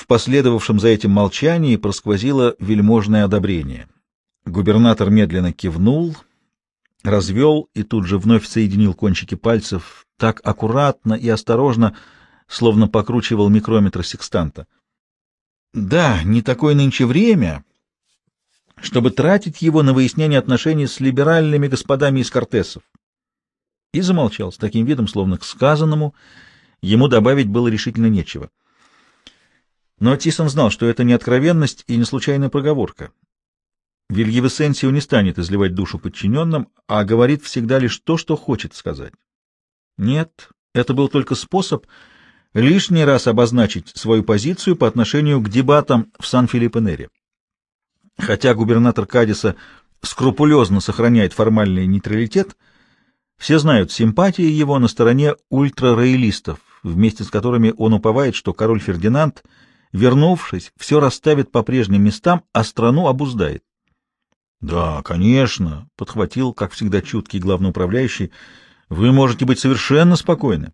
В последовавшем за этим молчании просквозило вельможное одобрение. Губернатор медленно кивнул, развел и тут же вновь соединил кончики пальцев так аккуратно и осторожно, словно покручивал микрометр секстанта. Да, не такое нынче время, чтобы тратить его на выяснение отношений с либеральными господами из Кортесов. И замолчал с таким видом, словно к сказанному ему добавить было решительно нечего. Но Тисон знал, что это не откровенность и не случайная проговорка. Вильявесенсио не станет изливать душу подчиненным, а говорит всегда лишь то, что хочет сказать. Нет, это был только способ лишний раз обозначить свою позицию по отношению к дебатам в Сан-Филиппенере. Хотя губернатор Кадиса скрупулезно сохраняет формальный нейтралитет, все знают симпатии его на стороне ультрароялистов, вместе с которыми он уповает, что король Фердинанд, вернувшись, все расставит по прежним местам, а страну обуздает. — Да, конечно, — подхватил, как всегда, чуткий главноуправляющий, — вы можете быть совершенно спокойны.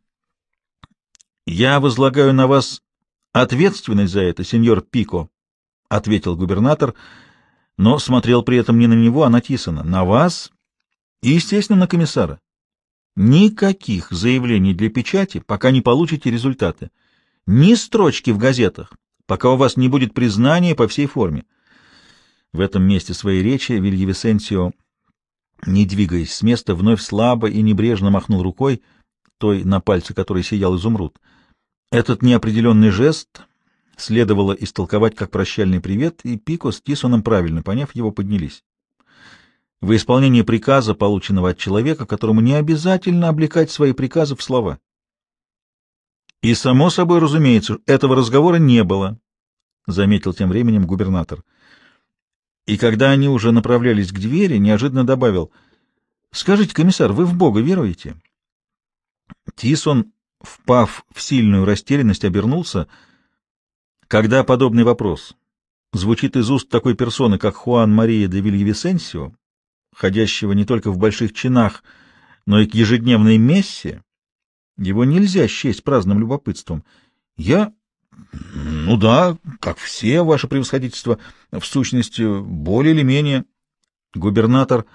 — Я возлагаю на вас ответственность за это, сеньор Пико, — ответил губернатор, — но смотрел при этом не на него, а на Тисона, на вас и, естественно, на комиссара. Никаких заявлений для печати, пока не получите результаты. Ни строчки в газетах, пока у вас не будет признания по всей форме. В этом месте своей речи Вильявисенсио, не двигаясь с места, вновь слабо и небрежно махнул рукой, той, на пальце которой сиял изумруд. Этот неопределенный жест следовало истолковать как прощальный привет, и Пико с Тисоном, правильно поняв его, поднялись. В исполнении приказа, полученного от человека, которому не обязательно облекать свои приказы в слова. И, само собой, разумеется, этого разговора не было, — заметил тем временем губернатор. И когда они уже направлялись к двери, неожиданно добавил, — Скажите, комиссар, вы в Бога веруете? Тисон, впав в сильную растерянность, обернулся — когда подобный вопрос звучит из уст такой персоны, как Хуан Мария де Вильявисенсио, ходящего не только в больших чинах, но и к ежедневной мессе, его нельзя счесть праздным любопытством. Я... Ну да, как все, ваше превосходительство, в сущности, более или менее. Губернатор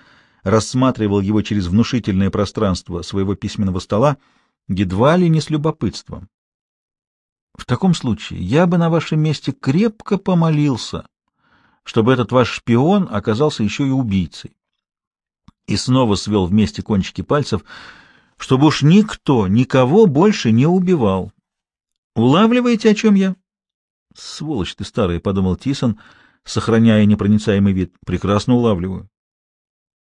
рассматривал его через внушительное пространство своего письменного стола, едва ли не с любопытством. В таком случае я бы на вашем месте крепко помолился, чтобы этот ваш шпион оказался еще и убийцей. И снова свел вместе кончики пальцев, чтобы уж никто никого больше не убивал. Улавливаете, о чем я? — Сволочь ты старая, — подумал Тисон, сохраняя непроницаемый вид. — Прекрасно улавливаю.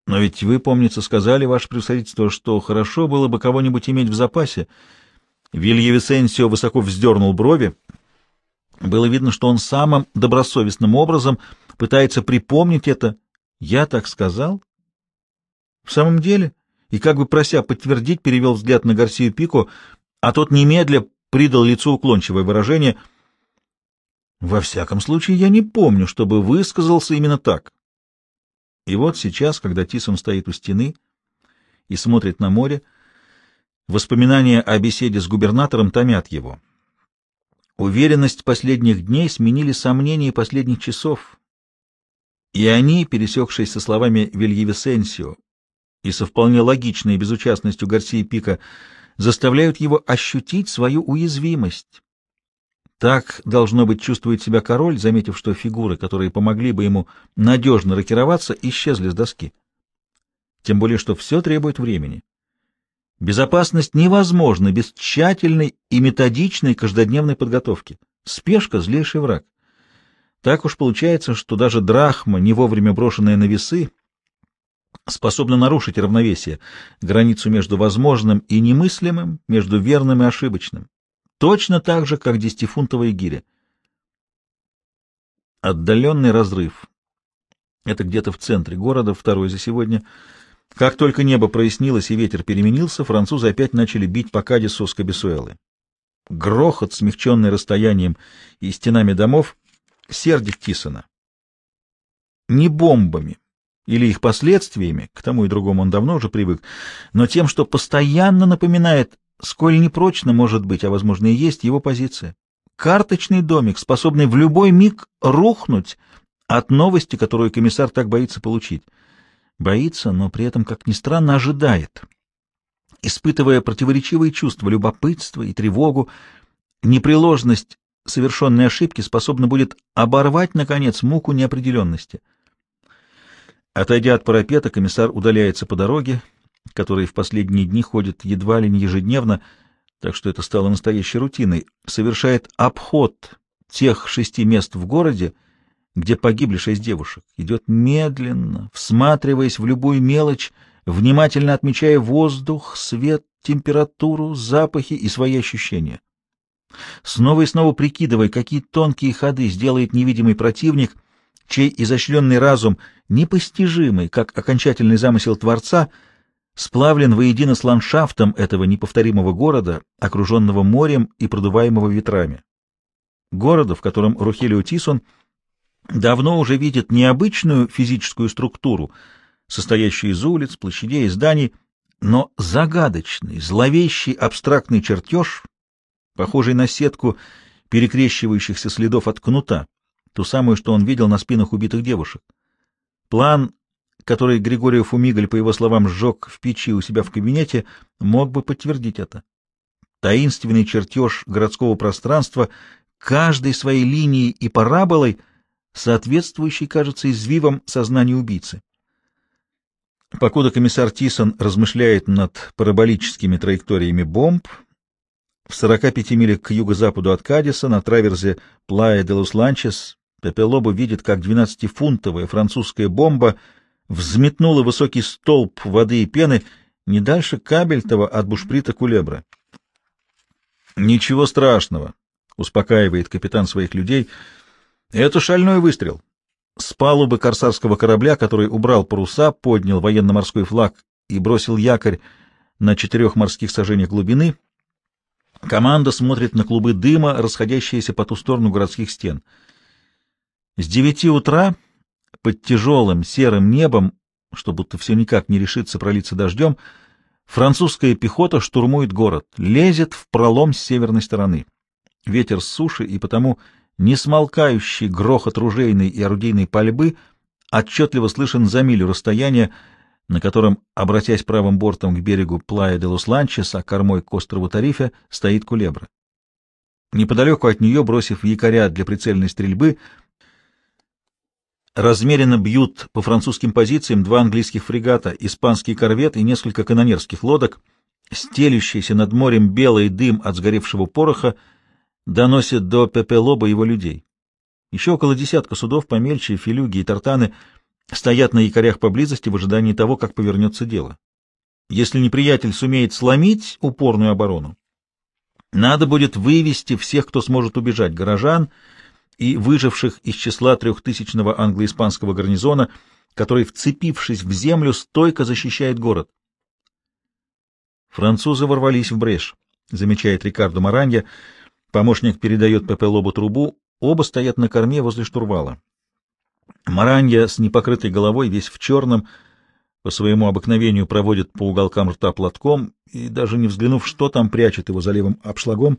Но ведь вы, помнится, сказали, ваше превосходительство, что хорошо было бы кого-нибудь иметь в запасе, — Вильявисенсио высоко вздернул брови. Было видно, что он самым добросовестным образом пытается припомнить это. «Я так сказал?» «В самом деле?» И как бы прося подтвердить, перевел взгляд на Гарсию Пико, а тот немедля придал лицу уклончивое выражение. «Во всяком случае, я не помню, чтобы высказался именно так». И вот сейчас, когда Тисон стоит у стены и смотрит на море, Воспоминания о беседе с губернатором томят его. Уверенность последних дней сменили сомнения последних часов, и они, пересекшись со словами Вильявисенсио и со вполне логичной безучастностью Гарсии Пика, заставляют его ощутить свою уязвимость. Так, должно быть, чувствует себя король, заметив, что фигуры, которые помогли бы ему надежно рокироваться, исчезли с доски. Тем более, что все требует времени. Безопасность невозможна без тщательной и методичной каждодневной подготовки. Спешка — злейший враг. Так уж получается, что даже драхма, не вовремя брошенная на весы, способна нарушить равновесие, границу между возможным и немыслимым, между верным и ошибочным. Точно так же, как десятифунтовая гиря. Отдаленный разрыв. Это где-то в центре города, второй за сегодня — как только небо прояснилось и ветер переменился, французы опять начали бить по Кадису с Кабесуэлы. Грохот, смягченный расстоянием и стенами домов, сердит Тисона. Не бомбами или их последствиями, к тому и другому он давно уже привык, но тем, что постоянно напоминает, сколь непрочно может быть, а возможно и есть, его позиция. карточный домик, способный в любой миг рухнуть от новости, которую комиссар так боится получить. Боится, но при этом, как ни странно, ожидает. Испытывая противоречивые чувства, любопытство и тревогу, непреложность совершенной ошибки способна будет оборвать, наконец, муку неопределенности. Отойдя от парапета, комиссар удаляется по дороге, которой в последние дни ходит едва ли не ежедневно, так что это стало настоящей рутиной, совершает обход тех шести мест в городе, где погибли шесть девушек. Идет медленно, всматриваясь в любую мелочь, внимательно отмечая воздух, свет, температуру, запахи и свои ощущения. Снова и снова прикидывая, какие тонкие ходы сделает невидимый противник, чей изощренный разум, непостижимый, как окончательный замысел Творца, сплавлен воедино с ландшафтом этого неповторимого города, окруженного морем и продуваемого ветрами. Города, в котором Рухелио Тисон давно уже видит необычную физическую структуру, состоящую из улиц, площадей и зданий, но загадочный, зловещий абстрактный чертеж, похожий на сетку перекрещивающихся следов от кнута, ту самую, что он видел на спинах убитых девушек. План, который Григорий Фумигаль, по его словам, сжег в печи у себя в кабинете, мог бы подтвердить это. Таинственный чертеж городского пространства, каждой своей линией и параболой, соответствующий, кажется, извивам сознания убийцы. Покуда комиссар Тисон размышляет над параболическими траекториями бомб, в 45 милях к юго-западу от Кадиса, на траверзе Плая де Лус-Ланчес, Пепелобо видит, как 12-фунтовая французская бомба взметнула высокий столб воды и пены не дальше Кабельтова от бушприта Кулебра. «Ничего страшного», — успокаивает капитан своих людей. «Это шальной выстрел». С палубы корсарского корабля, который убрал паруса, поднял военно-морской флаг и бросил якорь на четырех морских сажениях глубины — Команда смотрит на клубы дыма, расходящиеся по ту сторону городских стен. С девяти утра под тяжелым серым небом, что будто все никак не решится пролиться дождем, французская пехота штурмует город, лезет в пролом с северной стороны. Ветер с суши и потому несмолкающий грохот ружейной и орудийной пальбы отчетливо слышен за милю расстояния, на котором, обратясь правым бортом к берегу Плая де Лус-Ланчес, а кормой к острову Тарифе, стоит кулебра. Неподалеку от нее, бросив якоря для прицельной стрельбы, размеренно бьют по французским позициям два английских фрегата, испанский корвет и несколько канонерских лодок. Стелющийся над морем белый дым от сгоревшего пороха доносит до Пепелоба его людей. Еще около десятка судов помельче, филюги и тартаны — стоят на якорях поблизости в ожидании того, как повернется дело. Если неприятель сумеет сломить упорную оборону, надо будет вывести всех, кто сможет убежать, горожан и выживших из числа трехтысячного англо-испанского гарнизона, который, вцепившись в землю, стойко защищает город. Французы ворвались в брешь, замечает Рикардо Маранья. Помощник передает Пепе Лобу трубу. Оба стоят на корме возле штурвала. Маранья с непокрытой головой, весь в черном, по своему обыкновению проводит по уголкам рта платком и, даже не взглянув, что там прячет его за левым обшлагом,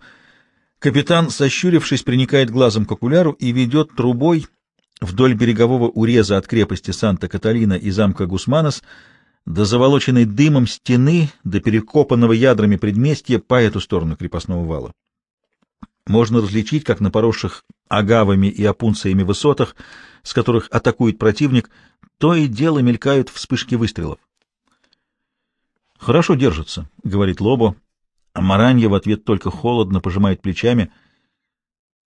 капитан, сощурившись, приникает глазом к окуляру и ведет трубой вдоль берегового уреза от крепости Санта-Каталина и замка Гусманос до заволоченной дымом стены, до перекопанного ядрами предместья по эту сторону крепостного вала. Можно различить, как на поросших агавами и опунциями высотах, с которых атакует противник, то и дело мелькают вспышки выстрелов. «Хорошо держится», — говорит Лобо, а Маранья в ответ только холодно пожимает плечами.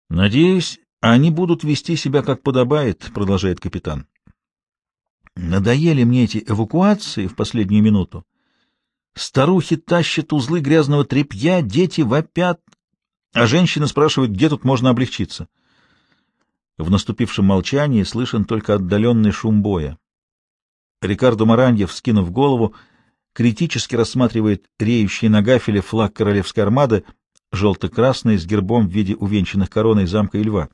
«Надеюсь, они будут вести себя как подобает», — продолжает капитан. «Надоели мне эти эвакуации в последнюю минуту. Старухи тащат узлы грязного тряпья, дети вопят, а женщины спрашивают, где тут можно облегчиться. В наступившем молчании слышен только отдаленный шум боя. Рикардо Мараньев, скинув голову, критически рассматривает реющий на гафеле флаг королевской армады, желто-красный, с гербом в виде увенчанных короной замка и льва.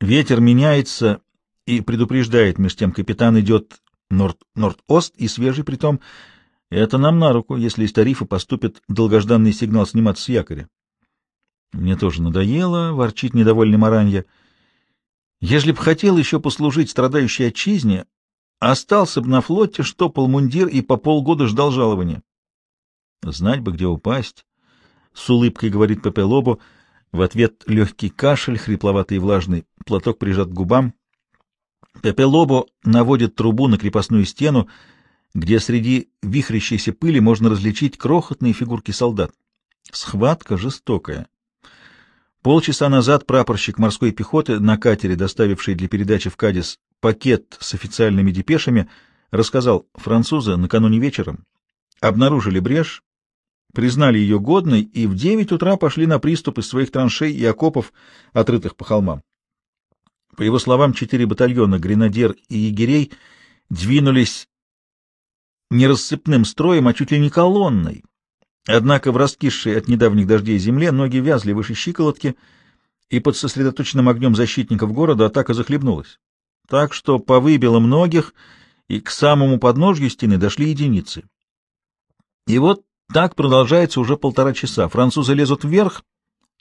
Ветер меняется и предупреждает, меж тем капитан идет норд-норд-ост и свежий притом. Это нам на руку, если из тарифа поступит долгожданный сигнал сниматься с якоря. Мне тоже надоело, ворчит недовольный Маранья. Ежели б хотел еще послужить страдающей отчизне, остался бы на флоте, штопал мундир и по полгода ждал жалования. Знать бы, где упасть. С улыбкой говорит Пепе Лобо. В ответ легкий кашель, хрипловатый и влажный, платок прижат к губам. Пепе Лобо наводит трубу на крепостную стену, где среди вихрящейся пыли можно различить крохотные фигурки солдат. Схватка жестокая. Полчаса назад прапорщик морской пехоты на катере, доставивший для передачи в Кадис пакет с официальными депешами, рассказал, французы накануне вечером обнаружили брешь, признали ее годной и в девять утра пошли на приступ из своих траншей и окопов, отрытых по холмам. По его словам, четыре батальона гренадер и егерей двинулись не рассыпным строем, а чуть ли не колонной. Однако в раскисшей от недавних дождей земле ноги вязли выше щиколотки, и под сосредоточенным огнем защитников города атака захлебнулась. Так что повыбило многих, и к самому подножью стены дошли единицы. И вот так продолжается уже полтора часа. Французы лезут вверх,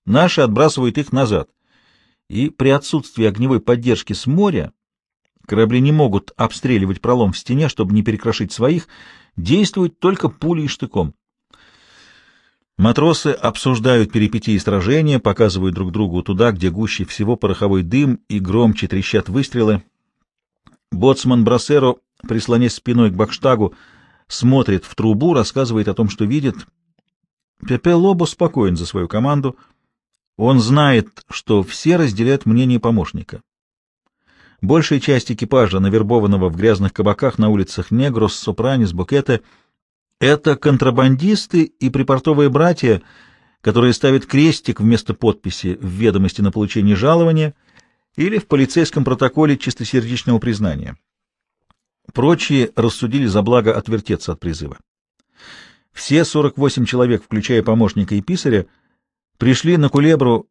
наши отбрасывают их назад. И при отсутствии огневой поддержки с моря корабли не могут обстреливать пролом в стене, чтобы не перекрошить своих, действуют только пулей и штыком. Матросы обсуждают перипетии сражения, показывают друг другу туда, где гуще всего пороховой дым и громче трещат выстрелы. Боцман Брасеро, прислонясь спиной к бакштагу, смотрит в трубу, рассказывает о том, что видит. Пепе Лобо спокоен за свою команду. Он знает, что все разделяют мнение помощника. Большая часть экипажа, навербованного в грязных кабаках на улицах Негрос, Сопранис, Букете, это контрабандисты и припортовые братья, которые ставят крестик вместо подписи в ведомости на получение жалования или в полицейском протоколе чистосердечного признания. Прочие рассудили за благо отвертеться от призыва. Все 48 человек, включая помощника и писаря, пришли на Кулебру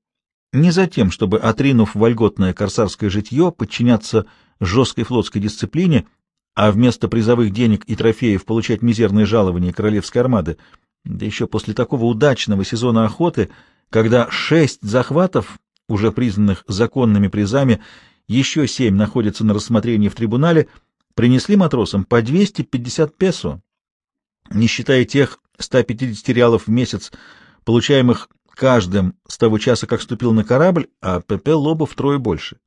не за тем, чтобы, отринув вольготное корсарское житье, подчиняться жесткой флотской дисциплине, а вместо призовых денег и трофеев получать мизерные жалования королевской армады, да еще после такого удачного сезона охоты, когда шесть захватов, уже признанных законными призами, еще семь находятся на рассмотрении в трибунале, принесли матросам по 250 песо, не считая тех 150 реалов в месяц, получаемых каждым с того часа, как ступил на корабль, а ПП Лоба втрое больше.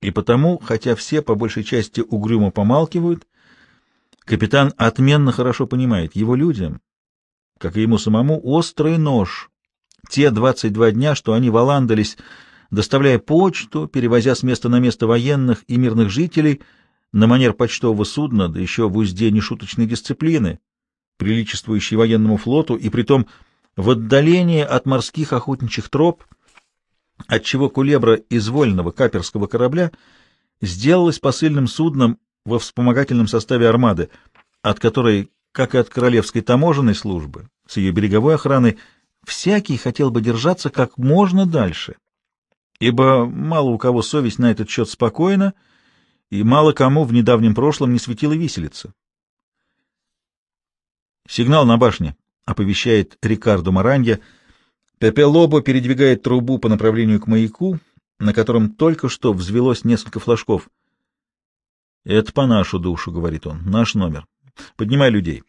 И потому, хотя все по большей части угрюмо помалкивают, капитан отменно хорошо понимает, его людям, как и ему самому, острый нож. Те 22 дня, что они валандались, доставляя почту, перевозя с места на место военных и мирных жителей на манер почтового судна, да еще в узде нешуточной дисциплины, приличествующей военному флоту, и притом в отдалении от морских охотничьих троп — отчего кулебра из вольного каперского корабля сделалась посыльным судном во вспомогательном составе армады, от которой, как и от королевской таможенной службы, с ее береговой охраной, всякий хотел бы держаться как можно дальше, ибо мало у кого совесть на этот счет спокойна, и мало кому в недавнем прошлом не светила виселица. «Сигнал на башне», — оповещает Рикардо Маранья, — Пепе Лобо передвигает трубу по направлению к маяку, на котором только что взвелось несколько флажков. «Это по нашу душу», — говорит он, — «наш номер. Поднимай людей».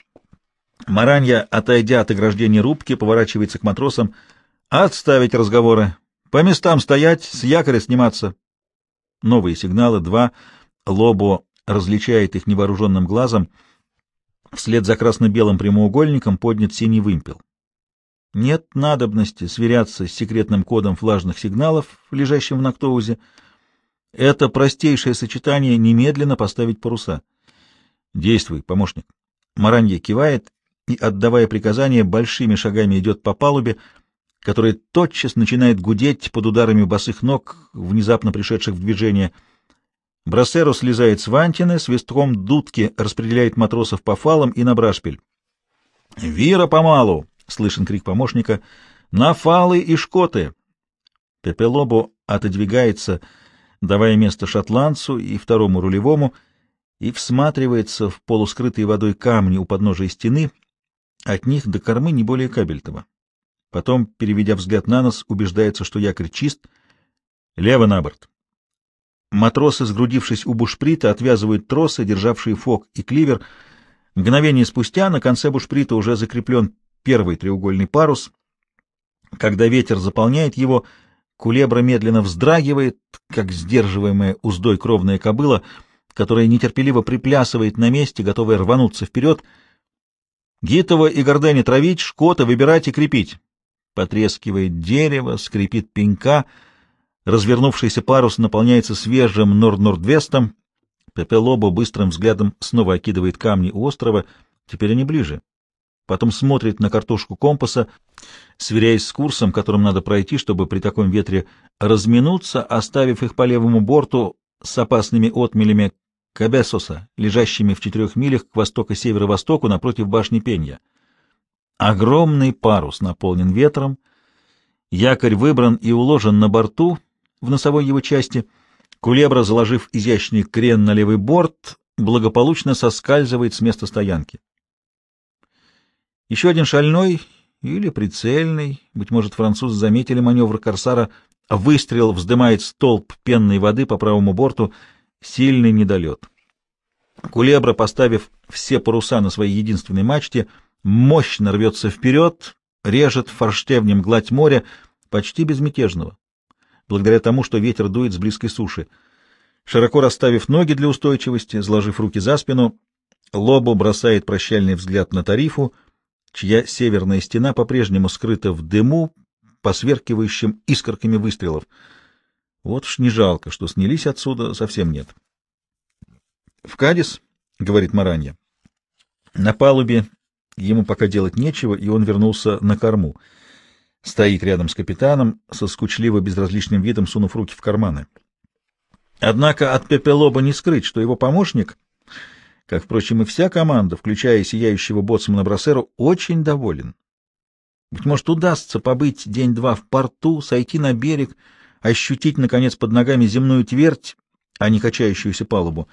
Маранья, отойдя от ограждения рубки, поворачивается к матросам. «Отставить разговоры. По местам стоять, с якоря сниматься». Новые сигналы, два. Лобо различает их невооруженным глазом. Вслед за красно-белым прямоугольником поднят синий вымпел. Нет надобности сверяться с секретным кодом флажных сигналов, лежащим в Нактоузе. Это простейшее сочетание немедленно поставить паруса. Действуй, помощник. Маранье кивает и, отдавая приказание, большими шагами идет по палубе, которая тотчас начинает гудеть под ударами босых ног, внезапно пришедших в движение. Брасеро слезает с вантины, свистком дудки распределяет матросов по фалам и на брашпиль. «Вира помалу!» — слышен крик помощника. «На фалы и шкоты!» Пепелобо отодвигается, давая место шотландцу и второму рулевому, и всматривается в полускрытые водой камни у подножия стены, от них до кормы не более кабельтова. Потом, переведя взгляд на нос, убеждается, что якорь чист. Лево на борт. Матросы, сгрудившись у бушприта, отвязывают тросы, державшие фок и кливер. Мгновение спустя на конце бушприта уже закреплен первый треугольный парус. Когда ветер заполняет его, кулебра медленно вздрагивает, как сдерживаемая уздой кровная кобыла, которая нетерпеливо приплясывает на месте, готовая рвануться вперед. Гитова и Гордени травить, Шкота выбирать и крепить. Потрескивает дерево, скрипит пенька, развернувшийся парус наполняется свежим норд-нордвестом, Пепелобо быстрым взглядом снова окидывает камни у острова, теперь они ближе. Потом смотрит на картошку компаса, сверяясь с курсом, которым надо пройти, чтобы при таком ветре разминуться, оставив их по левому борту с опасными отмелями Кабесоса, лежащими в четырех милях к востоко-северо-востоку напротив башни Пенья. Огромный парус наполнен ветром, якорь выбран и уложен на борту в носовой его части, кулебра, заложив изящный крен на левый борт, благополучно соскальзывает с места стоянки. Еще один шальной или прицельный, быть может, французы заметили маневр корсара, выстрел вздымает столб пенной воды по правому борту, сильный недолет. Кулебра, поставив все паруса на своей единственной мачте, мощно рвется вперед, режет форштевнем гладь моря, почти безмятежного, благодаря тому, что ветер дует с близкой суши. Широко расставив ноги для устойчивости, сложив руки за спину, Лобо бросает прощальный взгляд на Тарифу, чья северная стена по-прежнему скрыта в дыму, посверкивающим искорками выстрелов. Вот ж не жалко, что снялись отсюда, совсем нет. — В Кадис, — говорит Маранья. На палубе ему пока делать нечего, и он вернулся на корму. Стоит рядом с капитаном, со скучливо безразличным видом сунув руки в карманы. Однако от Пепелоба не скрыть, что его помощник как, впрочем, и вся команда, включая сияющего боцмана Брасеру, очень доволен. Быть может, удастся побыть день-два в порту, сойти на берег, ощутить, наконец, под ногами земную твердь, а не качающуюся палубу.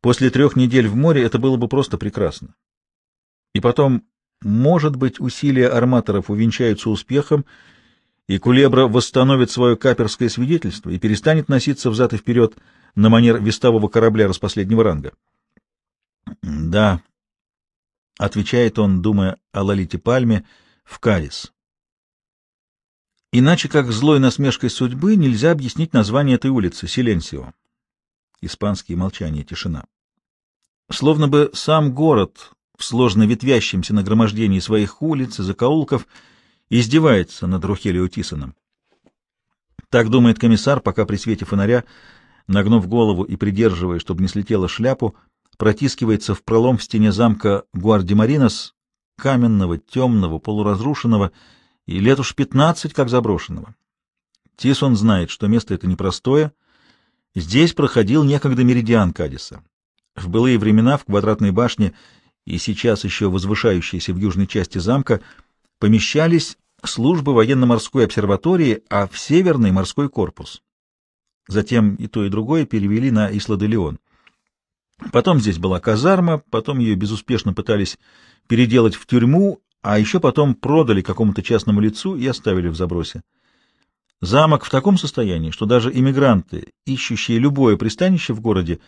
После трех недель в море это было бы просто прекрасно. И потом, может быть, усилия арматоров увенчаются успехом, и Кулебра восстановит свое каперское свидетельство и перестанет носиться взад и вперед на манер вестового корабля распоследнего ранга. Да, — отвечает он, думая о Лолите Пальме, — в Карис. Иначе как злой насмешкой судьбы нельзя объяснить название этой улицы — Силенсио. Испанские молчание, тишина. Словно бы сам город в сложно ветвящемся нагромождении своих улиц и закоулков издевается над Рухелио Тисоном. Так думает комиссар, пока при свете фонаря, нагнув голову и придерживая, чтобы не слетела шляпу, протискивается в пролом в стене замка Гуардимаринос, каменного, темного, полуразрушенного, и лет уж пятнадцать как заброшенного. Тисон знает, что место это непростое. Здесь проходил некогда меридиан Кадиса. В былые времена в квадратной башне и сейчас еще возвышающейся в южной части замка помещались службы военно-морской обсерватории, а в северный — морской корпус. Затем и то, и другое перевели на Исла-де-Леон. Потом здесь была казарма, потом ее безуспешно пытались переделать в тюрьму, а еще потом продали какому-то частному лицу и оставили в забросе. Замок в таком состоянии, что даже иммигранты, ищущие любое пристанище в городе,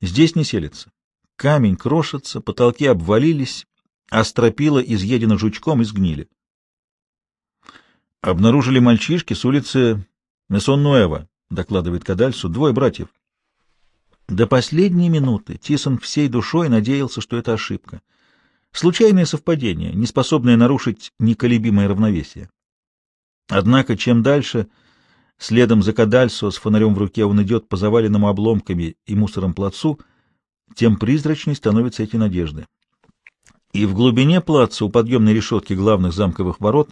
здесь не селятся. Камень крошится, потолки обвалились, а стропила изъедена жучком и сгнили. Обнаружили мальчишки с улицы Мессон-Нуэва, докладывает Кадальсу, двое братьев. До последней минуты Тисон всей душой надеялся, что это ошибка. Случайное совпадение, не способное нарушить неколебимое равновесие. Однако, чем дальше, следом за Кадальсо с фонарем в руке он идет по заваленному обломками и мусором плацу, тем призрачней становятся эти надежды. И в глубине плаца у подъемной решетки главных замковых ворот,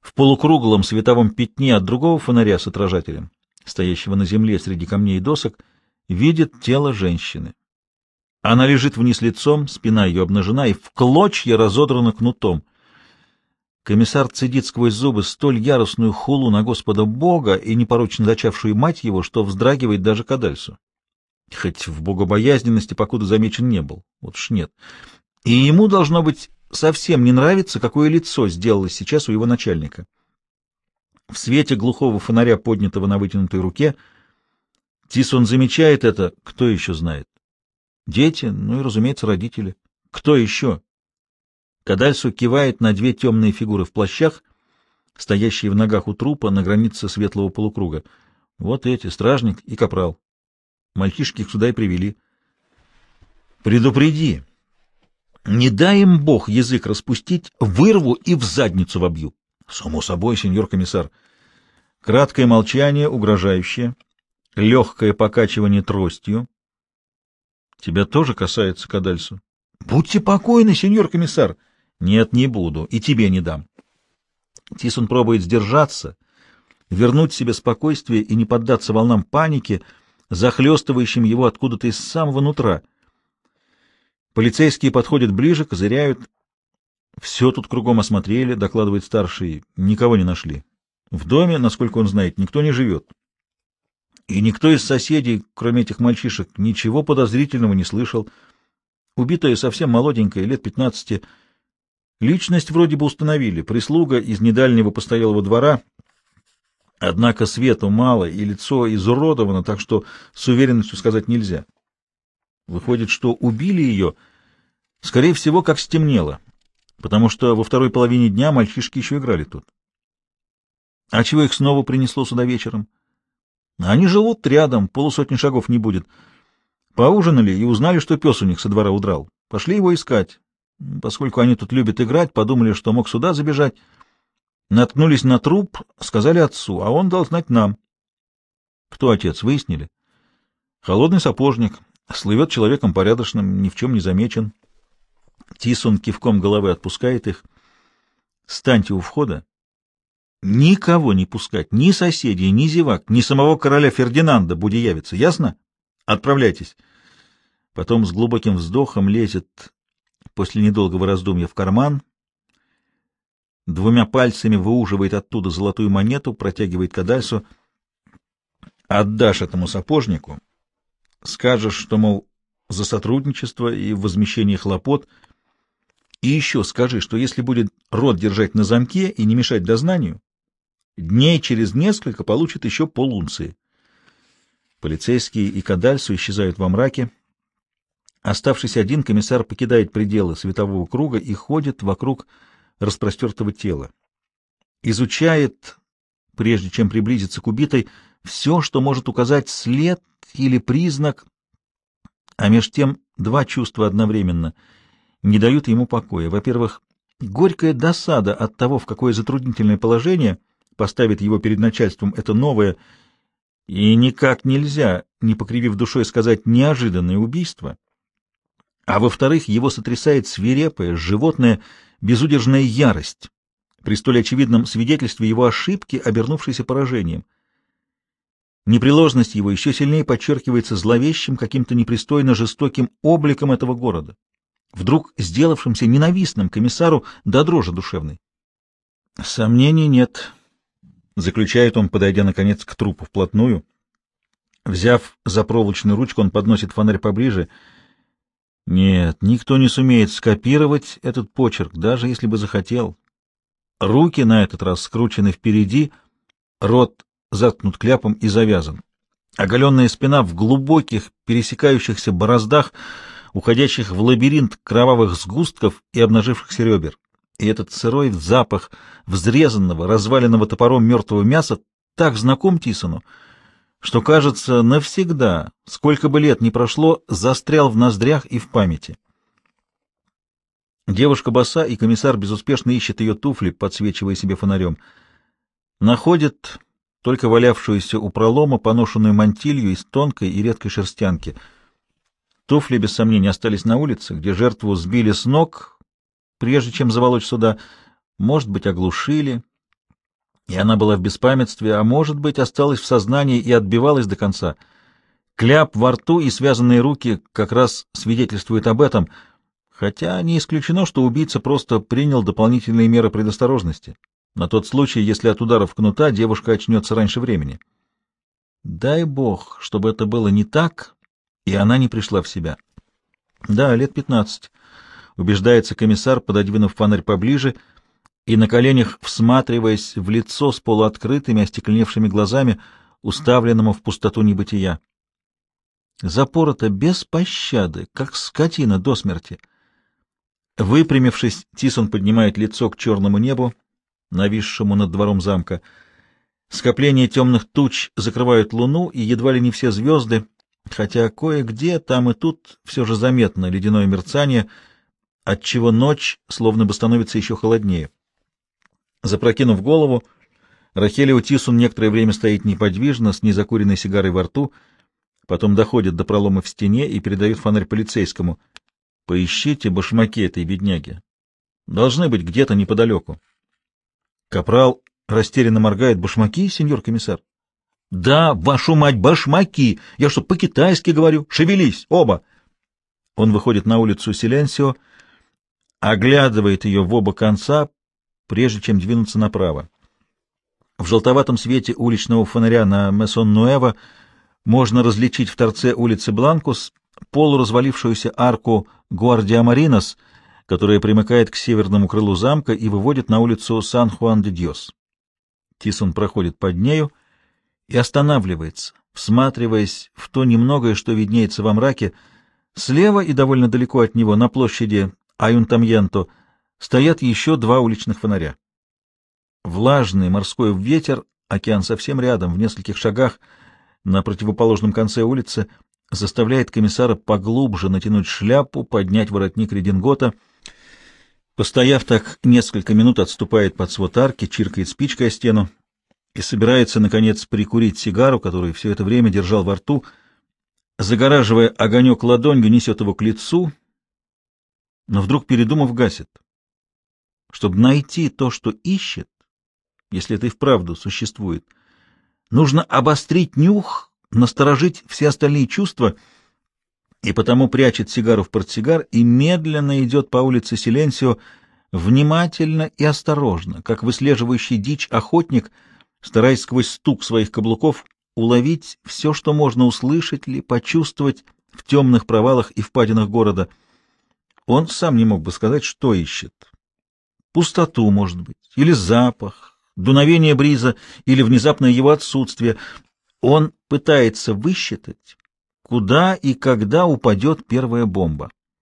в полукруглом световом пятне от другого фонаря с отражателем, стоящего на земле среди камней и досок, видит тело женщины. Она лежит вниз лицом, спина ее обнажена и в клочья разодрана кнутом. Комиссар цедит сквозь зубы столь яростную хулу на Господа Бога и непорочно зачавшую мать его, что вздрагивает даже Кадальсу. Хоть в богобоязненности покуда замечен не был, вот ж нет. И ему, должно быть, совсем не нравится, какое лицо сделалось сейчас у его начальника. В свете глухого фонаря, поднятого на вытянутой руке, Тисон замечает это, кто еще знает. Дети, ну и, разумеется, родители. Кто еще? Кадальсу кивает на две темные фигуры в плащах, стоящие в ногах у трупа на границе светлого полукруга. Вот эти, стражник и капрал. Мальчишки их сюда и привели. Предупреди. Не дай им бог язык распустить, вырву и в задницу вобью. Само собой, сеньор комиссар. Краткое молчание, угрожающее, легкое покачивание тростью. Тебя тоже касается, Кадальсу. Будьте покойны, сеньор комиссар. Нет, не буду, и тебе не дам. Тисон пробует сдержаться, вернуть себе спокойствие и не поддаться волнам паники, захлестывающим его откуда-то из самого нутра. Полицейские подходят ближе, козыряют. Все тут кругом осмотрели, докладывает старший, никого не нашли. В доме, насколько он знает, никто не живет. И никто из соседей, кроме этих мальчишек, ничего подозрительного не слышал. Убитая совсем молоденькая, лет пятнадцати, Личность вроде бы установили, прислуга из недальнего постоялого двора, однако свету мало и лицо изуродовано, так что с уверенностью сказать нельзя. Выходит, что убили ее, скорее всего, как стемнело, потому что во второй половине дня мальчишки еще играли тут. А чего их снова принесло сюда вечером? Они живут рядом, полусотни шагов не будет. Поужинали и узнали, что пес у них со двора удрал. Пошли его искать. Поскольку они тут любят играть, подумали, что мог сюда забежать. Наткнулись на труп, сказали отцу, а он дал знать нам. Кто отец, выяснили? Холодный сапожник, слывет человеком порядочным, ни в чем не замечен. Тисон кивком головы отпускает их. Станьте у входа. Никого не пускать, ни соседей, ни зевак, ни самого короля Фердинанда буди явится, ясно? Отправляйтесь. Потом с глубоким вздохом лезет после недолгого раздумья в карман, двумя пальцами выуживает оттуда золотую монету, протягивает Кадальсу. «Отдашь этому сапожнику, скажешь, что, мол, за сотрудничество и возмещение хлопот, и еще скажи, что если будет рот держать на замке и не мешать дознанию, дней через несколько получит еще полунции». Полицейские и Кадальсу исчезают во мраке, Оставшись один, комиссар покидает пределы светового круга и ходит вокруг распростертого тела. Изучает, прежде чем приблизиться к убитой, все, что может указать след или признак, а меж тем два чувства одновременно не дают ему покоя. Во-первых, горькая досада от того, в какое затруднительное положение поставит его перед начальством это новое, и никак нельзя, не покривив душой, сказать неожиданное убийство — а во-вторых, его сотрясает свирепая, животная, безудержная ярость при столь очевидном свидетельстве его ошибки, обернувшейся поражением. Непреложность его еще сильнее подчеркивается зловещим, каким-то непристойно жестоким обликом этого города, вдруг сделавшимся ненавистным комиссару до дрожи душевной. Сомнений нет, — заключает он, подойдя, наконец, к трупу вплотную. Взяв за проволочную ручку, он подносит фонарь поближе — нет, никто не сумеет скопировать этот почерк, даже если бы захотел. Руки на этот раз скручены впереди, рот заткнут кляпом и завязан. Оголенная спина в глубоких, пересекающихся бороздах, уходящих в лабиринт кровавых сгустков и обнажившихся ребер. И этот сырой запах взрезанного, разваленного топором мертвого мяса так знаком Тисону, что, кажется, навсегда, сколько бы лет ни прошло, застрял в ноздрях и в памяти. Девушка боса, и комиссар безуспешно ищет ее туфли, подсвечивая себе фонарем. Находит только валявшуюся у пролома поношенную мантилью из тонкой и редкой шерстянки. Туфли, без сомнения, остались на улице, где жертву сбили с ног, прежде чем заволочь сюда, может быть, оглушили, и она была в беспамятстве, а может быть, осталась в сознании и отбивалась до конца. Кляп во рту и связанные руки как раз свидетельствуют об этом, хотя не исключено, что убийца просто принял дополнительные меры предосторожности, на тот случай, если от ударов кнута девушка очнется раньше времени. Дай бог, чтобы это было не так, и она не пришла в себя. Да, лет пятнадцать. Убеждается комиссар, пододвинув фонарь поближе и на коленях всматриваясь в лицо с полуоткрытыми, остекленевшими глазами, уставленному в пустоту небытия. Запорота без пощады, как скотина до смерти. Выпрямившись, Тисон поднимает лицо к черному небу, нависшему над двором замка. Скопление темных туч закрывают луну и едва ли не все звезды, хотя кое-где, там и тут, все же заметно ледяное мерцание, отчего ночь словно бы становится еще холоднее. Запрокинув голову, Рахелио Тисун некоторое время стоит неподвижно, с незакуренной сигарой во рту, потом доходит до пролома в стене и передает фонарь полицейскому. «Поищите башмаки этой бедняги. Должны быть где-то неподалеку». Капрал растерянно моргает. «Башмаки, сеньор комиссар?» «Да, вашу мать, башмаки! Я что, по-китайски говорю? Шевелись, оба!» Он выходит на улицу Силенсио, оглядывает ее в оба конца, прежде чем двинуться направо. В желтоватом свете уличного фонаря на Месон-Нуэво можно различить в торце улицы Бланкус полуразвалившуюся арку Гуардиамаринос, которая примыкает к северному крылу замка и выводит на улицу Сан-Хуан-де-Дьос. Тисон проходит под нею и останавливается, всматриваясь в то немногое, что виднеется во мраке. Слева и довольно далеко от него, на площади Аюнтамьенто, стоят еще два уличных фонаря. Влажный морской ветер, океан совсем рядом, в нескольких шагах, на противоположном конце улицы, заставляет комиссара поглубже натянуть шляпу, поднять воротник редингота. Постояв так несколько минут, отступает под свод арки, чиркает спичкой о стену и собирается, наконец, прикурить сигару, которую все это время держал во рту, загораживая огонек ладонью, несет его к лицу, но вдруг, передумав, гасит. Чтобы найти то, что ищет, если это и вправду существует. Нужно обострить нюх, насторожить все остальные чувства, и потому прячет сигару в портсигар и медленно идет по улице Силенсио, внимательно и осторожно, как выслеживающий дичь охотник, стараясь сквозь стук своих каблуков уловить все, что можно услышать ли, почувствовать в темных провалах и впадинах города. Он сам не мог бы сказать, что ищет. Пустоту, может быть, или запах, дуновение бриза или внезапное его отсутствие. Он пытается высчитать, куда и когда упадет первая бомба.